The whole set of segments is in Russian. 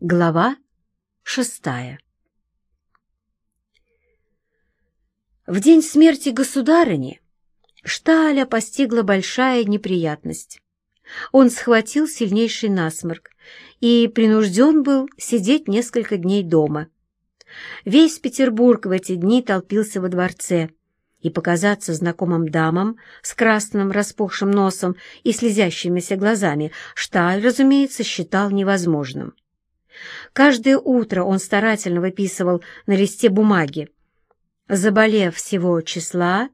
Глава шестая В день смерти государыни Шталя постигла большая неприятность. Он схватил сильнейший насморк и принужден был сидеть несколько дней дома. Весь Петербург в эти дни толпился во дворце, и показаться знакомым дамам с красным распухшим носом и слезящимися глазами Шталь, разумеется, считал невозможным. Каждое утро он старательно выписывал на листе бумаги. Заболев всего числа,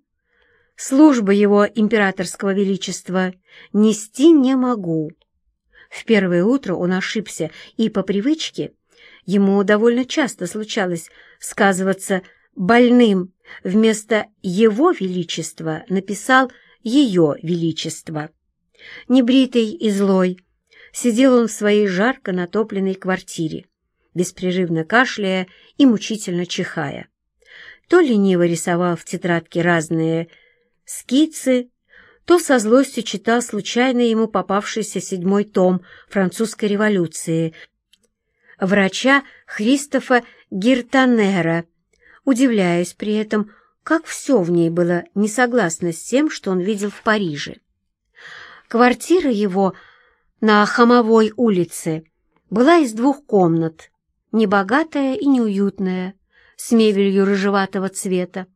службы его императорского величества нести не могу. В первое утро он ошибся, и по привычке ему довольно часто случалось сказываться больным, вместо «Его Величества» написал «Ее Величество». Небритый и злой, Сидел он в своей жарко натопленной квартире, беспрерывно кашляя и мучительно чихая. То лениво рисовал в тетрадке разные скицы, то со злостью читал случайно ему попавшийся седьмой том французской революции врача Христофа Гиртанера, удивляясь при этом, как все в ней было не согласно с тем, что он видел в Париже. Квартира его — на Хамовой улице была из двух комнат, небогатая и неуютная, с мебелью рыжеватого цвета.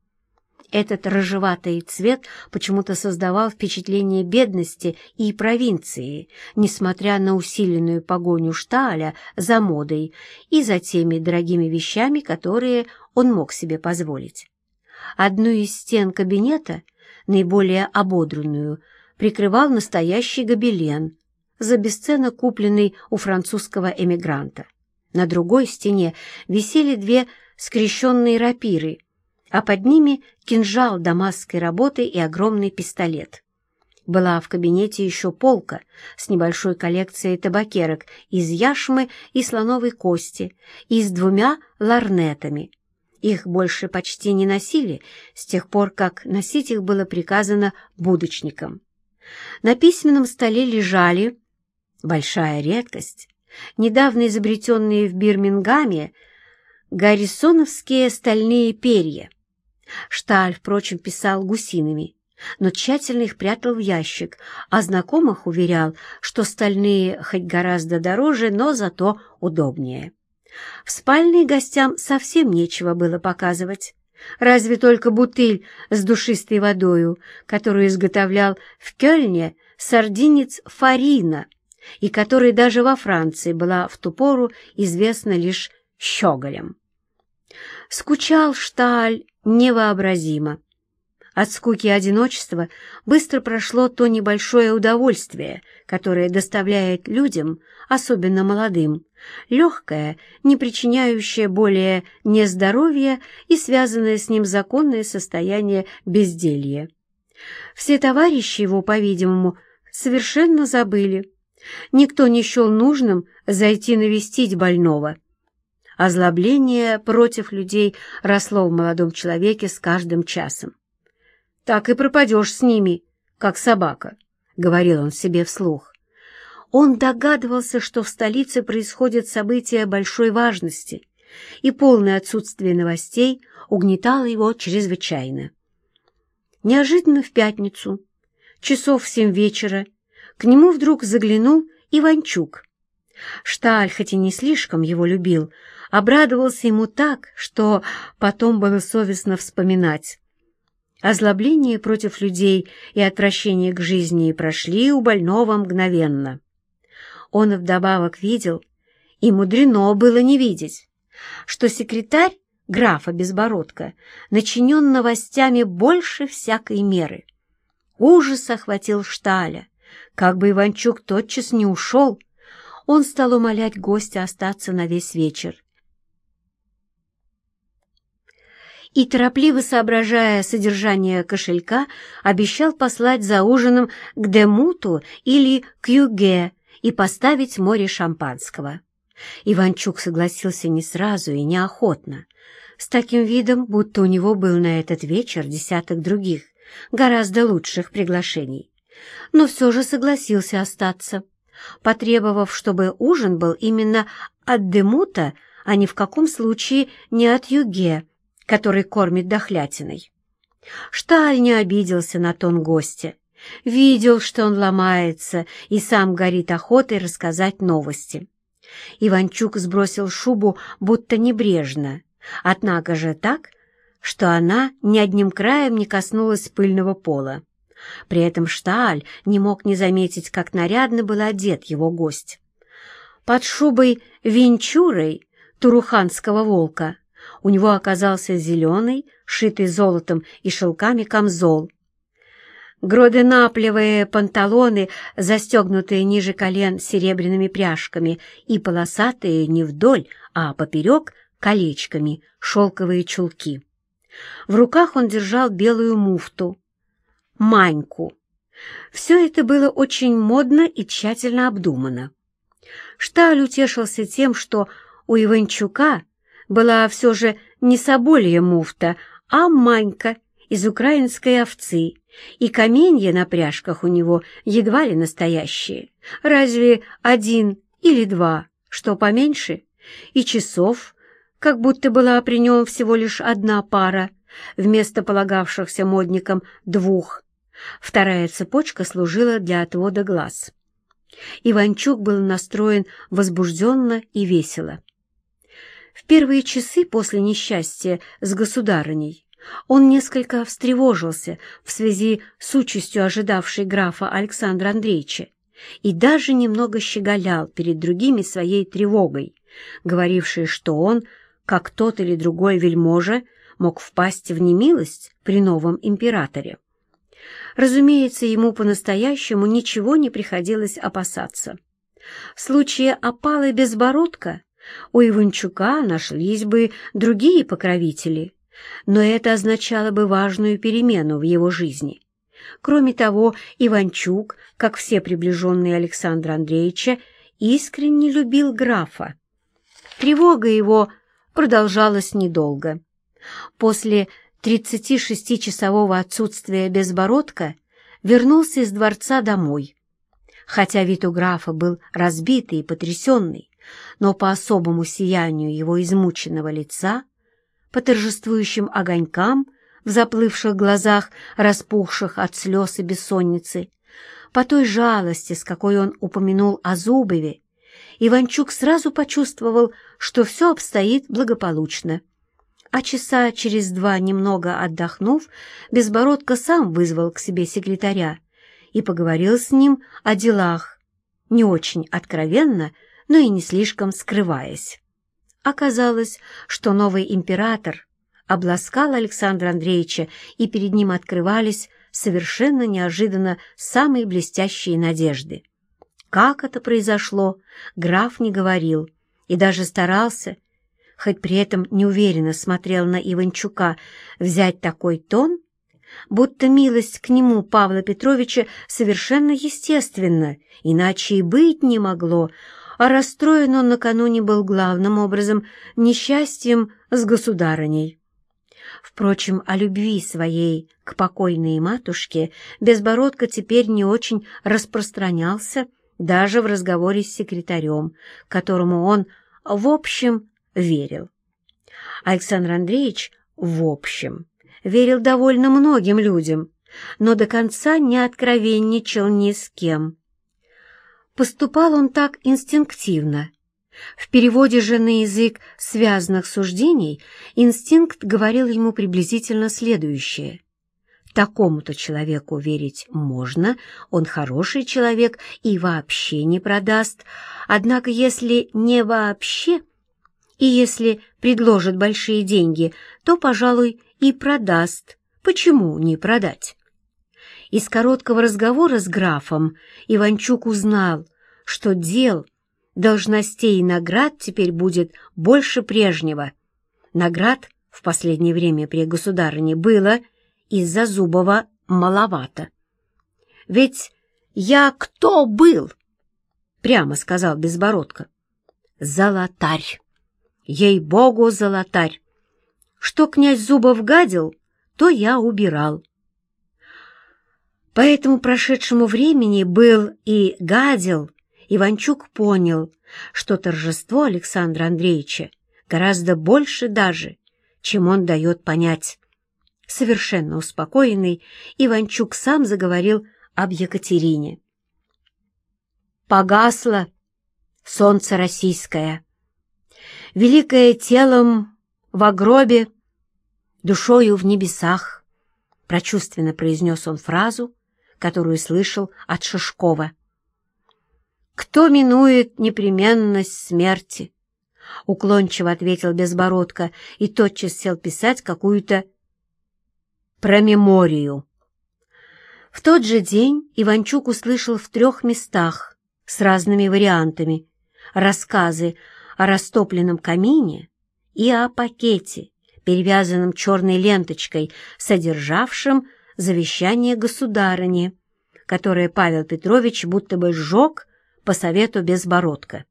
Этот рыжеватый цвет почему-то создавал впечатление бедности и провинции, несмотря на усиленную погоню Шталя за модой и за теми дорогими вещами, которые он мог себе позволить. Одну из стен кабинета, наиболее ободренную, прикрывал настоящий гобелен, за бесценок купленный у французского эмигранта. На другой стене висели две скрещенные рапиры, а под ними кинжал дамасской работы и огромный пистолет. Была в кабинете еще полка с небольшой коллекцией табакерок из яшмы и слоновой кости и с двумя ларнетами. Их больше почти не носили с тех пор, как носить их было приказано будочникам. На письменном столе лежали Большая редкость. Недавно изобретенные в Бирмингаме гаррисоновские стальные перья. Шталь, впрочем, писал гусиными, но тщательно их прятал в ящик, а знакомых уверял, что стальные хоть гораздо дороже, но зато удобнее. В спальне гостям совсем нечего было показывать, разве только бутыль с душистой водою, которую изготовлял в Кёльне сардинец Фарина — и которой даже во Франции была в ту пору известна лишь щеголем. Скучал Шталь невообразимо. От скуки и одиночества быстро прошло то небольшое удовольствие, которое доставляет людям, особенно молодым, легкое, не причиняющее более нездоровья и связанное с ним законное состояние безделья. Все товарищи его, по-видимому, совершенно забыли, Никто не счел нужным зайти навестить больного. Озлобление против людей росло в молодом человеке с каждым часом. «Так и пропадешь с ними, как собака», — говорил он себе вслух. Он догадывался, что в столице происходят события большой важности, и полное отсутствие новостей угнетало его чрезвычайно. Неожиданно в пятницу, часов в семь вечера, к нему вдруг заглянул Иванчук. Шталь, хоть и не слишком его любил, обрадовался ему так, что потом было совестно вспоминать. Озлобление против людей и отвращение к жизни прошли у больного мгновенно. Он вдобавок видел, и мудрено было не видеть, что секретарь графа Безбородка начинен новостями больше всякой меры. Ужас охватил Шталя. Как бы Иванчук тотчас не ушел, он стал умолять гостя остаться на весь вечер. И, торопливо соображая содержание кошелька, обещал послать за ужином к Демуту или к Юге и поставить море шампанского. Иванчук согласился не сразу и неохотно, с таким видом, будто у него был на этот вечер десяток других, гораздо лучших приглашений но все же согласился остаться, потребовав, чтобы ужин был именно от Демута, а ни в каком случае не от Юге, который кормит дохлятиной. Шталь не обиделся на тон гостя, видел, что он ломается и сам горит охотой рассказать новости. Иванчук сбросил шубу будто небрежно, однако же так, что она ни одним краем не коснулась пыльного пола. При этом Шталь не мог не заметить, как нарядно был одет его гость. Под шубой венчурой туруханского волка у него оказался зеленый, шитый золотом и шелками камзол. Гроденаплевые панталоны, застегнутые ниже колен серебряными пряжками и полосатые не вдоль, а поперек колечками шелковые чулки. В руках он держал белую муфту, маньку. Все это было очень модно и тщательно обдумано. Шталь утешился тем, что у Иванчука была все же не соболья муфта, а манька из украинской овцы, и каменья на пряжках у него едва ли настоящие, разве один или два, что поменьше, и часов, как будто была при нем всего лишь одна пара, вместо полагавшихся модникам двух. Вторая цепочка служила для отвода глаз. Иванчук был настроен возбужденно и весело. В первые часы после несчастья с государыней он несколько встревожился в связи с участью ожидавшей графа Александра Андреевича и даже немного щеголял перед другими своей тревогой, говорившей, что он, как тот или другой вельможа, мог впасть в немилость при новом императоре. Разумеется, ему по-настоящему ничего не приходилось опасаться. В случае опалы безбородка у Иванчука нашлись бы другие покровители, но это означало бы важную перемену в его жизни. Кроме того, Иванчук, как все приближенные Александра Андреевича, искренне любил графа. Тревога его продолжалась недолго. После 36-часового отсутствия безбородка вернулся из дворца домой. Хотя вид у графа был разбитый и потрясенный, но по особому сиянию его измученного лица, по торжествующим огонькам в заплывших глазах, распухших от слез и бессонницы, по той жалости, с какой он упомянул о Зубове, Иванчук сразу почувствовал, что все обстоит благополучно а часа через два, немного отдохнув, Безбородко сам вызвал к себе секретаря и поговорил с ним о делах, не очень откровенно, но и не слишком скрываясь. Оказалось, что новый император обласкал Александра Андреевича, и перед ним открывались совершенно неожиданно самые блестящие надежды. Как это произошло, граф не говорил и даже старался, хоть при этом неуверенно смотрел на Иванчука, взять такой тон, будто милость к нему Павла Петровича совершенно естественна, иначе и быть не могло, а расстроен он накануне был главным образом несчастьем с государыней. Впрочем, о любви своей к покойной матушке Безбородко теперь не очень распространялся даже в разговоре с секретарем, которому он, в общем, верил. Александр Андреевич, в общем, верил довольно многим людям, но до конца не откровенничал ни с кем. Поступал он так инстинктивно. В переводе же на язык связанных суждений инстинкт говорил ему приблизительно следующее. Такому-то человеку верить можно, он хороший человек и вообще не продаст, однако если не вообще, и если предложит большие деньги, то, пожалуй, и продаст. Почему не продать? Из короткого разговора с графом Иванчук узнал, что дел, должностей и наград теперь будет больше прежнего. Наград в последнее время при государыне было из-за Зубова маловато. «Ведь я кто был?» — прямо сказал Безбородко. «Золотарь». Ей-богу, золотарь! Что князь Зубов гадил, то я убирал. По этому прошедшему времени был и гадил, Иванчук понял, что торжество Александра Андреевича гораздо больше даже, чем он дает понять. Совершенно успокоенный, Иванчук сам заговорил об Екатерине. «Погасло солнце российское, великое телом в гробе, душою в небесах», прочувственно произнес он фразу, которую слышал от Шишкова. «Кто минует непременность смерти?» — уклончиво ответил Безбородко и тотчас сел писать какую-то промеморию. В тот же день Иванчук услышал в трех местах с разными вариантами рассказы о растопленном камине и о пакете, перевязанном черной ленточкой, содержавшем завещание государыни, которое Павел Петрович будто бы сжег по совету Безбородка.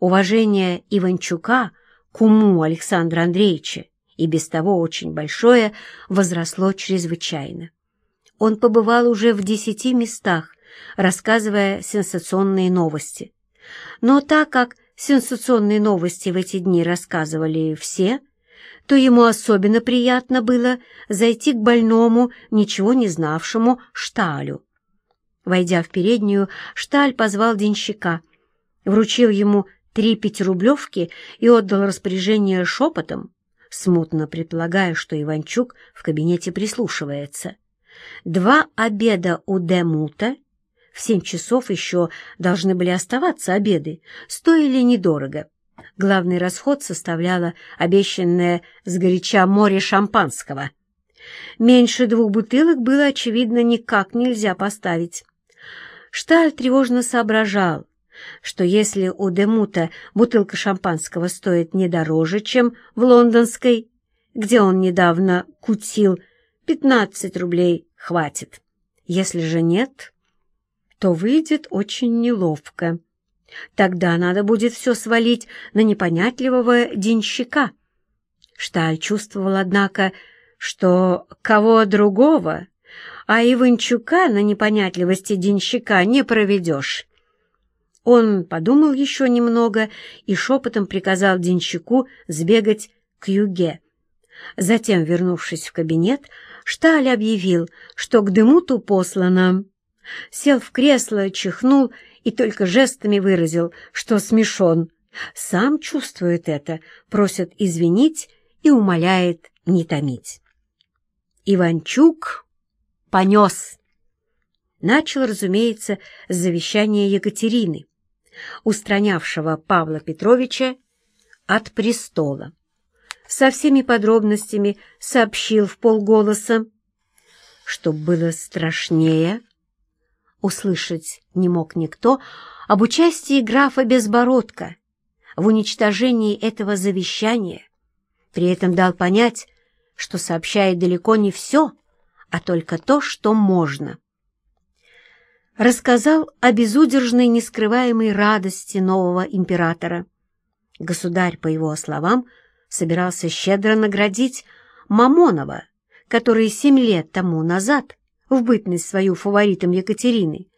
Уважение Иванчука к уму Александра Андреевича и без того очень большое возросло чрезвычайно. Он побывал уже в десяти местах, рассказывая сенсационные новости. Но так как сенсационные новости в эти дни рассказывали все, то ему особенно приятно было зайти к больному, ничего не знавшему Шталю. Войдя в переднюю, Шталь позвал денщика, вручил ему три пятирублевки и отдал распоряжение шепотом, смутно предполагая, что Иванчук в кабинете прислушивается. Два обеда у Демута, в семь часов еще должны были оставаться обеды, стоили недорого. Главный расход составляло обещанное сгоряча море шампанского. Меньше двух бутылок было, очевидно, никак нельзя поставить. Шталь тревожно соображал, что если у Демута бутылка шампанского стоит не дороже, чем в лондонской, где он недавно кутил, 15 рублей хватит. Если же нет, то выйдет очень неловко. Тогда надо будет все свалить на непонятливого денщика. Шталь чувствовал, однако, что кого другого, а Иванчука на непонятливости денщика не проведешь. Он подумал еще немного и шепотом приказал денщику сбегать к юге. Затем, вернувшись в кабинет, Шталь объявил, что к Демуту послано. Сел в кресло, чихнул и только жестами выразил, что смешон. Сам чувствует это, просит извинить и умоляет не томить. Иванчук понес. Начал, разумеется, с завещания Екатерины, устранявшего Павла Петровича от престола. Со всеми подробностями сообщил в полголоса, что было страшнее — услышать не мог никто об участии графа Безбородка в уничтожении этого завещания, при этом дал понять, что сообщает далеко не все, а только то, что можно. Рассказал о безудержной нескрываемой радости нового императора. Государь, по его словам, собирался щедро наградить Мамонова, который семь лет тому назад в бытность свою фаворитом Екатерины,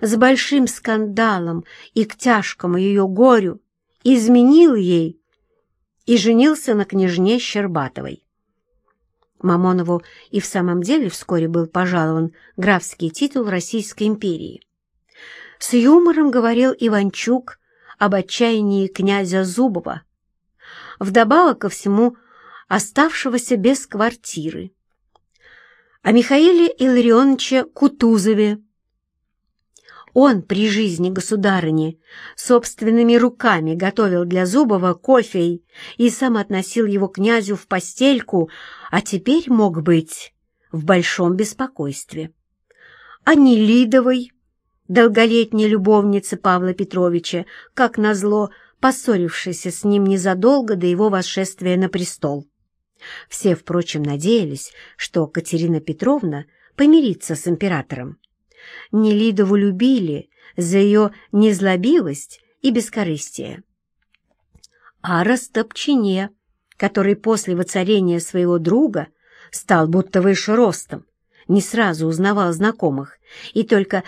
с большим скандалом и к тяжкому ее горю изменил ей и женился на княжне Щербатовой. Мамонову и в самом деле вскоре был пожалован графский титул Российской империи. С юмором говорил Иванчук об отчаянии князя Зубова, вдобавок ко всему оставшегося без квартиры о Михаиле Илларионовиче Кутузове. Он при жизни государыни собственными руками готовил для Зубова кофе и сам относил его князю в постельку, а теперь мог быть в большом беспокойстве. О Нелидовой, долголетней любовнице Павла Петровича, как назло, поссорившейся с ним незадолго до его восшествия на престол. Все, впрочем, надеялись, что Катерина Петровна помирится с императором. Нелидову любили за ее незлобивость и бескорыстие. А Растопчине, который после воцарения своего друга стал будто выше ростом, не сразу узнавал знакомых и только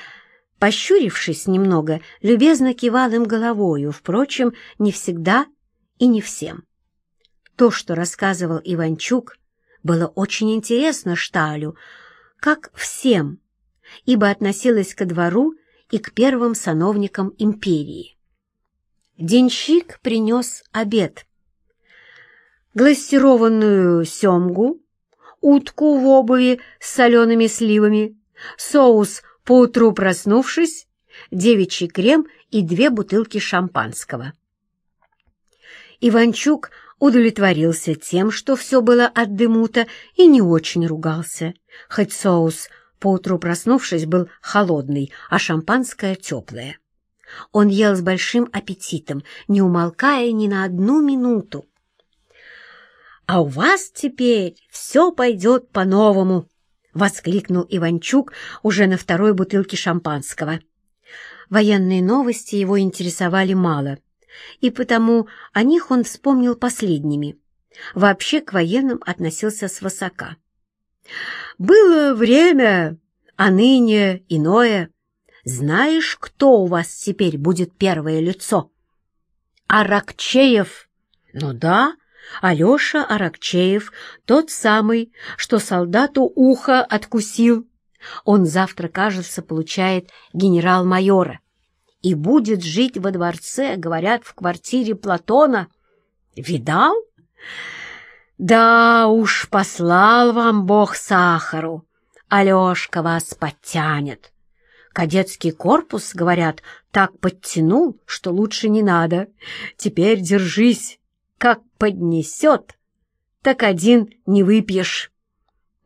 пощурившись немного, любезно кивал им головою, впрочем, не всегда и не всем. То, что рассказывал Иванчук, было очень интересно Шталю, как всем, ибо относилось ко двору и к первым сановникам империи. Денщик принес обед. Глассированную семгу, утку в обуви с солеными сливами, соус поутру проснувшись, девичий крем и две бутылки шампанского. Иванчук удовлетворился тем, что все было от дымута, и не очень ругался, хоть соус, поутру проснувшись, был холодный, а шампанское теплое. Он ел с большим аппетитом, не умолкая ни на одну минуту. «А у вас теперь все пойдет по-новому!» — воскликнул Иванчук уже на второй бутылке шампанского. Военные новости его интересовали мало, и потому о них он вспомнил последними. Вообще к военным относился свысока. «Было время, а ныне иное. Знаешь, кто у вас теперь будет первое лицо?» «Аракчеев». «Ну да, Алеша Аракчеев, тот самый, что солдату ухо откусил. Он завтра, кажется, получает генерал-майора и будет жить во дворце, говорят, в квартире Платона. Видал? Да уж, послал вам Бог сахару. Алешка вас подтянет. Кадетский корпус, говорят, так подтянул, что лучше не надо. Теперь держись как поднесет, так один не выпьешь.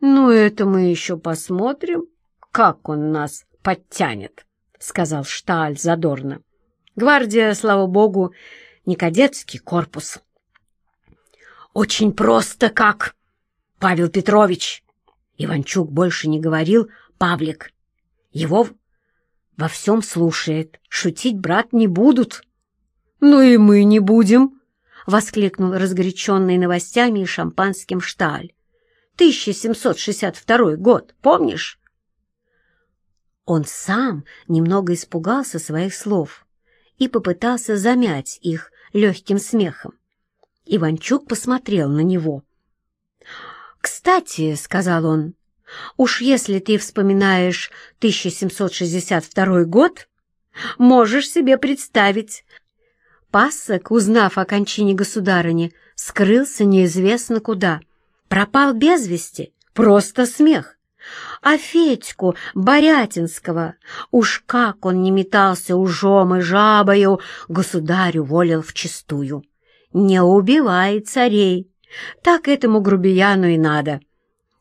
Ну, это мы еще посмотрим, как он нас подтянет, — сказал Шталь задорно. Гвардия, слава богу, не кадетский корпус. Очень просто как, Павел Петрович. Иванчук больше не говорил «Павлик». Его во всем слушает. Шутить, брат, не будут. Ну и мы не будем, воскликнул разгоряченный новостями и шампанским шталь. 1762 год, помнишь? Он сам немного испугался своих слов и попытался замять их легким смехом. Иванчук посмотрел на него. «Кстати», — сказал он, — «уж если ты вспоминаешь 1762 год, можешь себе представить, Пасок, узнав о кончине государыни, скрылся неизвестно куда. Пропал без вести. Просто смех. А Федьку Борятинского, уж как он не метался ужом и жабою, государю волил вчистую. Не убивай царей. Так этому грубияну и надо.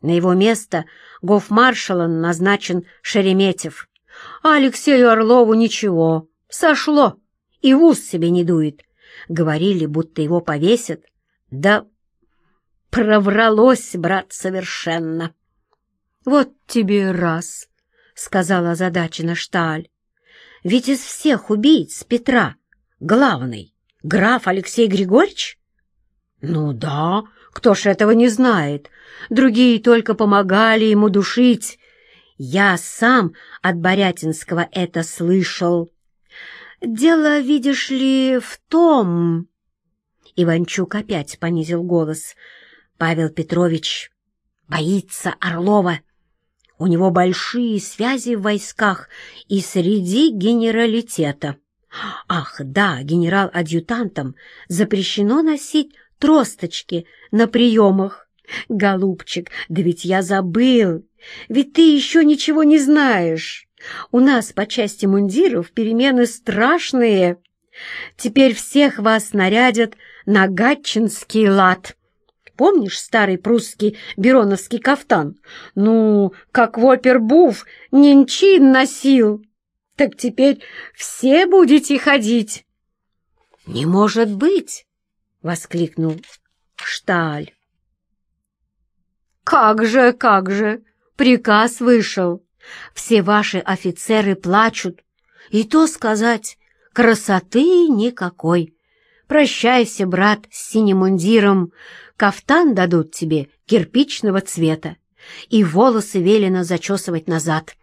На его место гофмаршалом назначен Шереметьев. А Алексею Орлову ничего, сошло и в ус себе не дует. Говорили, будто его повесят. Да провралось, брат, совершенно. Вот тебе раз, — сказала озадачена Шталь. Ведь из всех убийц Петра главный граф Алексей Григорьевич? Ну да, кто ж этого не знает. Другие только помогали ему душить. Я сам от Борятинского это слышал. «Дело, видишь ли, в том...» Иванчук опять понизил голос. «Павел Петрович боится Орлова. У него большие связи в войсках и среди генералитета. Ах, да, генерал-адъютантам запрещено носить тросточки на приемах. Голубчик, да ведь я забыл, ведь ты еще ничего не знаешь». У нас по части мундиров перемены страшные. Теперь всех вас нарядят на гатчинский лад. Помнишь старый прусский бероновский кафтан? Ну, как Вопербуф нинчин носил. Так теперь все будете ходить. — Не может быть! — воскликнул Шталь. — Как же, как же! Приказ вышел. Все ваши офицеры плачут. И то сказать, красоты никакой. Прощайся, брат, с синим мундиром. Кафтан дадут тебе кирпичного цвета. И волосы велено зачесывать назад.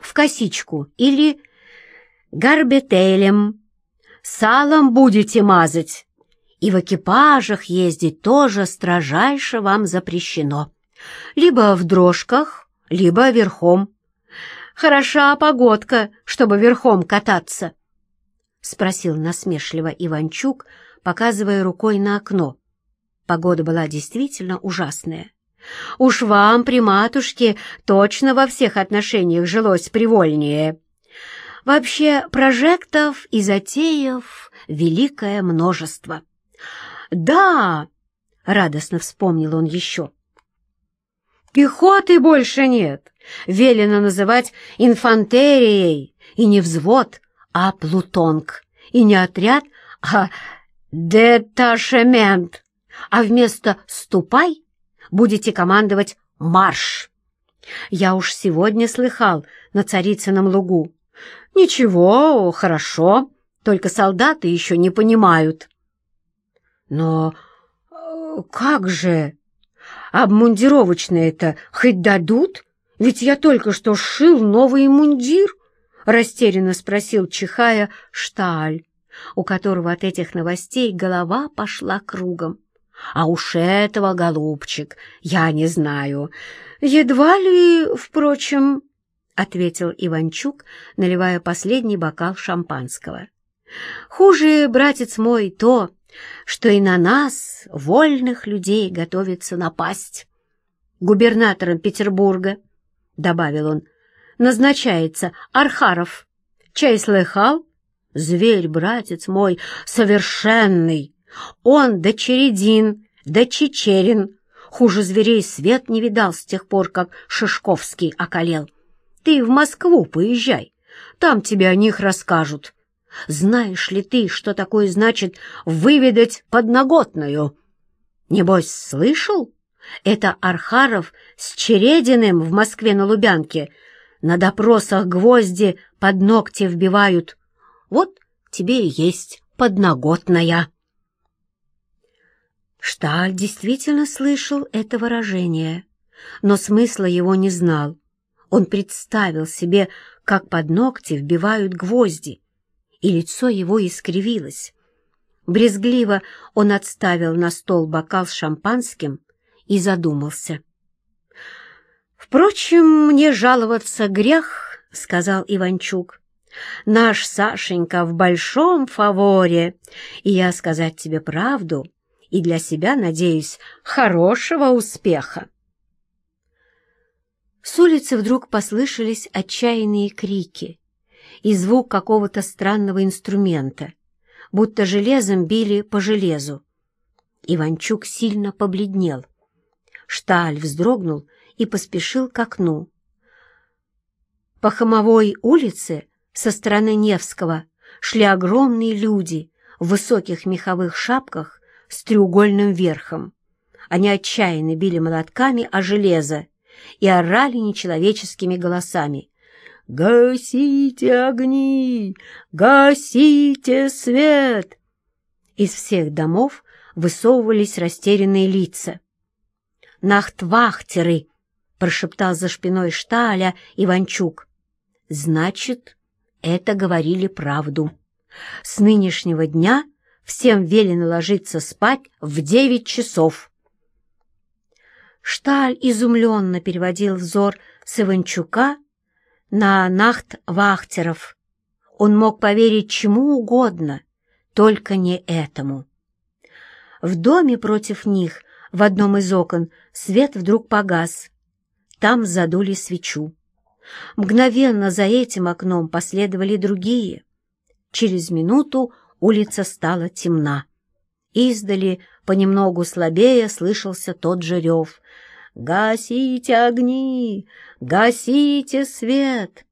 В косичку или гарбетелем, салом будете мазать, и в экипажах ездить тоже строжайше вам запрещено. Либо в дрожках, либо верхом. Хороша погодка, чтобы верхом кататься. — спросил насмешливо Иванчук, показывая рукой на окно. Погода была действительно ужасная. Уж вам, при матушке, точно во всех отношениях жилось привольнее. Вообще, прожектов и затеев великое множество. «Да!» — радостно вспомнил он еще. «Пехоты больше нет. Велено называть инфантерией, и не взвод, а плутонг, и не отряд, а деташемент, а вместо «ступай» будете командовать «марш». Я уж сегодня слыхал на Царицыном лугу. Ничего, хорошо, только солдаты еще не понимают. Но э, как же? Обмундировочные-то хоть дадут? Ведь я только что сшил новый мундир, растерянно спросил, чихая, Шталь, у которого от этих новостей голова пошла кругом. А уж этого, голубчик, я не знаю. Едва ли, впрочем, — ответил Иванчук, наливая последний бокал шампанского. Хуже, братец мой, то, что и на нас, вольных людей, готовится напасть. Губернатором Петербурга, — добавил он, — назначается Архаров. Чай слыхал? Зверь, братец мой, совершенный. Он да Чередин, да Чечерин. Хуже зверей свет не видал с тех пор, как Шишковский околел. Ты в Москву поезжай, там тебе о них расскажут. Знаешь ли ты, что такое значит выведать подноготную? Небось, слышал? Это Архаров с Черединым в Москве на Лубянке. На допросах гвозди под ногти вбивают. Вот тебе и есть подноготная. Шталь действительно слышал это выражение, но смысла его не знал. Он представил себе, как под ногти вбивают гвозди, и лицо его искривилось. Брезгливо он отставил на стол бокал с шампанским и задумался. «Впрочем, мне жаловаться грех», — сказал Иванчук. «Наш Сашенька в большом фаворе, и я сказать тебе правду, и для себя, надеюсь, хорошего успеха». С улицы вдруг послышались отчаянные крики и звук какого-то странного инструмента, будто железом били по железу. Иванчук сильно побледнел. Шталь вздрогнул и поспешил к окну. По Хамовой улице со стороны Невского шли огромные люди в высоких меховых шапках с треугольным верхом. Они отчаянно били молотками о железо и орали нечеловеческими голосами. «Гасите огни! Гасите свет!» Из всех домов высовывались растерянные лица. «Нахтвахтеры!» — прошептал за спиной Шталя Иванчук. «Значит, это говорили правду. С нынешнего дня всем велено ложиться спать в девять часов». Шталь изумленно переводил взор с Иванчука на нахт-вахтеров. Он мог поверить чему угодно, только не этому. В доме против них, в одном из окон, свет вдруг погас. Там задули свечу. Мгновенно за этим окном последовали другие. Через минуту улица стала темна. Издали, понемногу слабее, слышался тот же рев. «Гасите огни! Гасите свет!»